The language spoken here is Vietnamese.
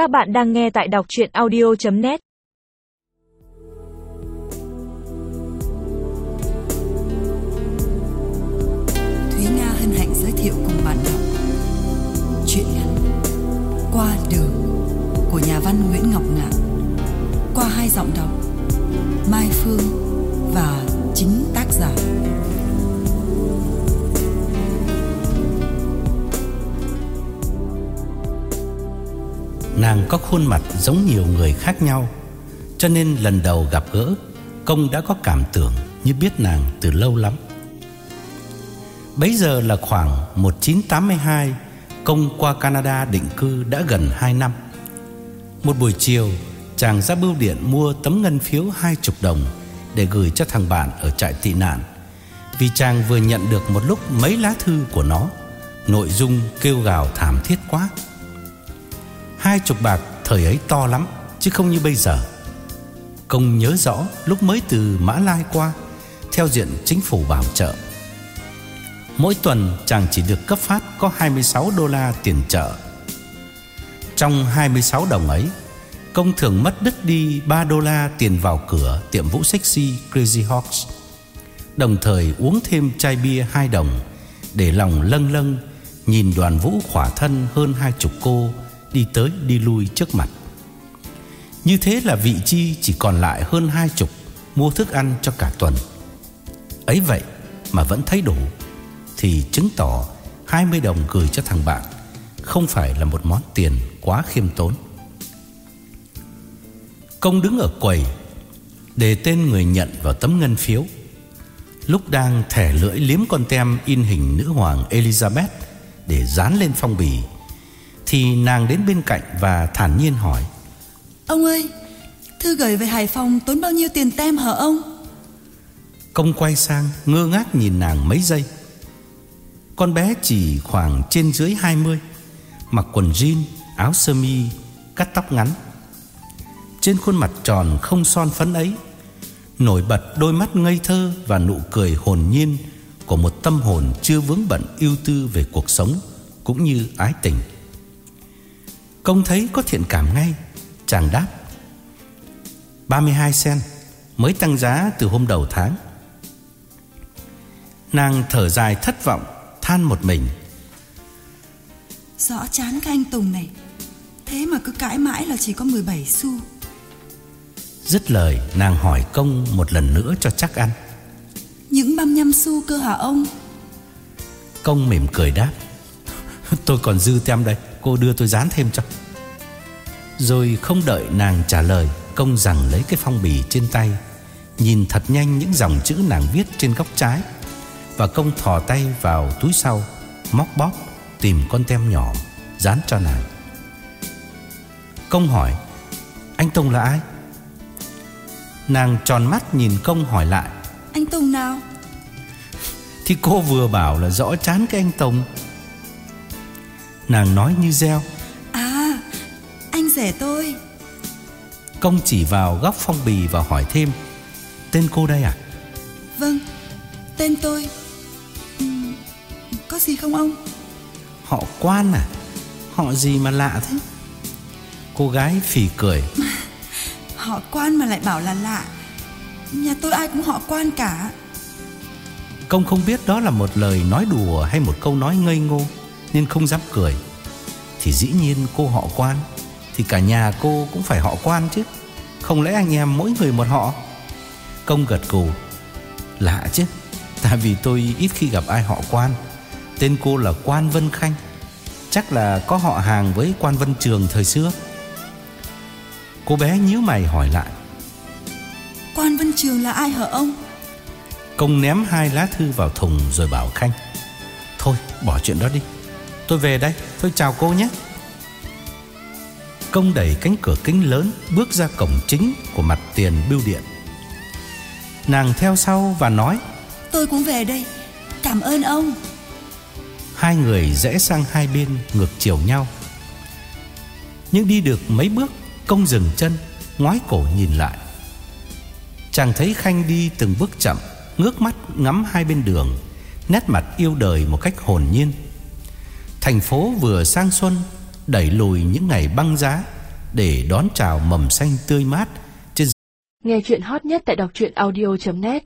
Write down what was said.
Các bạn đang nghe tại đọc chuyện audio.net Thúy Nga hân hạnh giới thiệu cùng bạn đọc Chuyện ngắn Qua đường của nhà văn Nguyễn Ngọc Ngạn. Qua hai giọng đọc, Mai Phương Nàng có khuôn mặt giống nhiều người khác nhau, Cho nên lần đầu gặp gỡ, Công đã có cảm tưởng như biết nàng từ lâu lắm. Bấy giờ là khoảng 1982 Công qua Canada định cư đã gần 2 năm. Một buổi chiều, Chàng ra bưu điện mua tấm ngân phiếu hai chục đồng Để gửi cho thằng bạn ở trại tị nạn. Vì chàng vừa nhận được một lúc mấy lá thư của nó, Nội dung kêu gào thảm thiết quá. Hai chục bạc thời ấy to lắm, Chứ không như bây giờ. Công nhớ rõ lúc mới từ Mã Lai qua, Theo diện chính phủ bảo trợ. Mỗi tuần chàng chỉ được cấp phát có 26 đô la tiền trợ. Trong 26 đồng ấy, Công thường mất đứt đi 3 đô la tiền vào cửa tiệm vũ sexy Crazy Hawks Đồng thời uống thêm chai bia 2 đồng, Để lòng lâng lâng, Nhìn đoàn vũ khỏa thân hơn hai chục cô Đi tới đi lui trước mặt. Như thế là vị chi chỉ còn lại hơn hai chục Mua thức ăn cho cả tuần. Ấy vậy mà vẫn thấy đủ, Thì chứng tỏ 20 đồng gửi cho thằng bạn Không phải là một món tiền quá khiêm tốn. Công đứng ở quầy, Để tên người nhận vào tấm ngân phiếu. Lúc đang thẻ lưỡi liếm con tem in hình nữ hoàng Elizabeth Để dán lên phong bì thì nàng đến bên cạnh và thản nhiên hỏi. Ông ơi Thư gửi về Hải Phòng tốn bao nhiêu tiền tem hả ông? Công quay sang ngơ ngác nhìn nàng mấy giây. Con bé chỉ khoảng trên dưới 20 Mặc quần jean, áo sơ mi, cắt tóc ngắn. Trên khuôn mặt tròn không son phấn ấy Nổi bật đôi mắt ngây thơ Và nụ cười hồn nhiên Của một tâm hồn chưa vướng bận ưu tư về cuộc sống Cũng như ái tình Công thấy có thiện cảm ngay. Chàng đáp 32 sen Mới tăng giá từ hôm đầu tháng. Nàng thở dài thất vọng Than một mình Rõ chán cái anh Tùng này. Thế mà cứ cãi mãi là chỉ có 17 xu. Dứt lời nàng hỏi công một lần nữa cho chắc ăn. Những 35 xu cơ hả ông? Công mỉm cười đáp Tôi còn dư tem đây Cô đưa tôi dán thêm cho. Rồi không đợi nàng trả lời Công rằng lấy cái phong bì trên tay Nhìn thật nhanh những dòng chữ nàng viết trên góc trái Và công thò tay vào túi sau Móc bóp Tìm con tem nhỏ Dán cho nàng. Công hỏi Anh Tùng là ai? Nàng tròn mắt nhìn công hỏi lại Anh Tùng nào? Thì cô vừa bảo là rõ chán cái anh Tùng Nàng nói như reo. À Anh rể tôi. Công chỉ vào góc phong bì và hỏi thêm Tên cô đây à? Vâng Tên tôi. Uhm, Có gì không ông? Họ quan à? Họ gì mà lạ thế? Cô gái phì cười. Họ quan mà lại bảo là lạ. Nhà tôi ai cũng họ quan cả. Công không biết đó là một lời nói đùa Hay một câu nói ngây ngô Nên không dám cười. Thì dĩ nhiên cô họ quan Thì cả nhà cô cũng phải họ quan chứ. Không lẽ anh em mỗi người một họ? Công gật gù Lạ chứ Tại vì tôi ít khi gặp ai họ quan. Tên cô là Quan Vân Khanh. Chắc là có họ hàng với Quan Vân Trường thời xưa. Cô bé nhíu mày hỏi lại. Quan Vân Trường là ai hả ông? Công ném hai lá thư vào thùng rồi bảo Khanh. Thôi bỏ chuyện đó đi Tôi về đây. Thôi chào cô nhé. Công đẩy cánh cửa kính lớn Bước ra cổng chính của mặt tiền bưu điện. Nàng theo sau và nói Tôi cũng về đây. Cảm ơn ông. Hai người rẽ sang hai bên ngược chiều nhau. Nhưng đi được mấy bước Công dừng chân Ngoái cổ nhìn lại. Chàng thấy Khanh đi từng bước chậm Ngước mắt ngắm hai bên đường Nét mặt yêu đời một cách hồn nhiên Thành phố vừa sang xuân, Đẩy lùi những ngày băng giá để đón chào mầm xanh tươi mát trên Nghe chuyện hot nhất tại đọc audio.net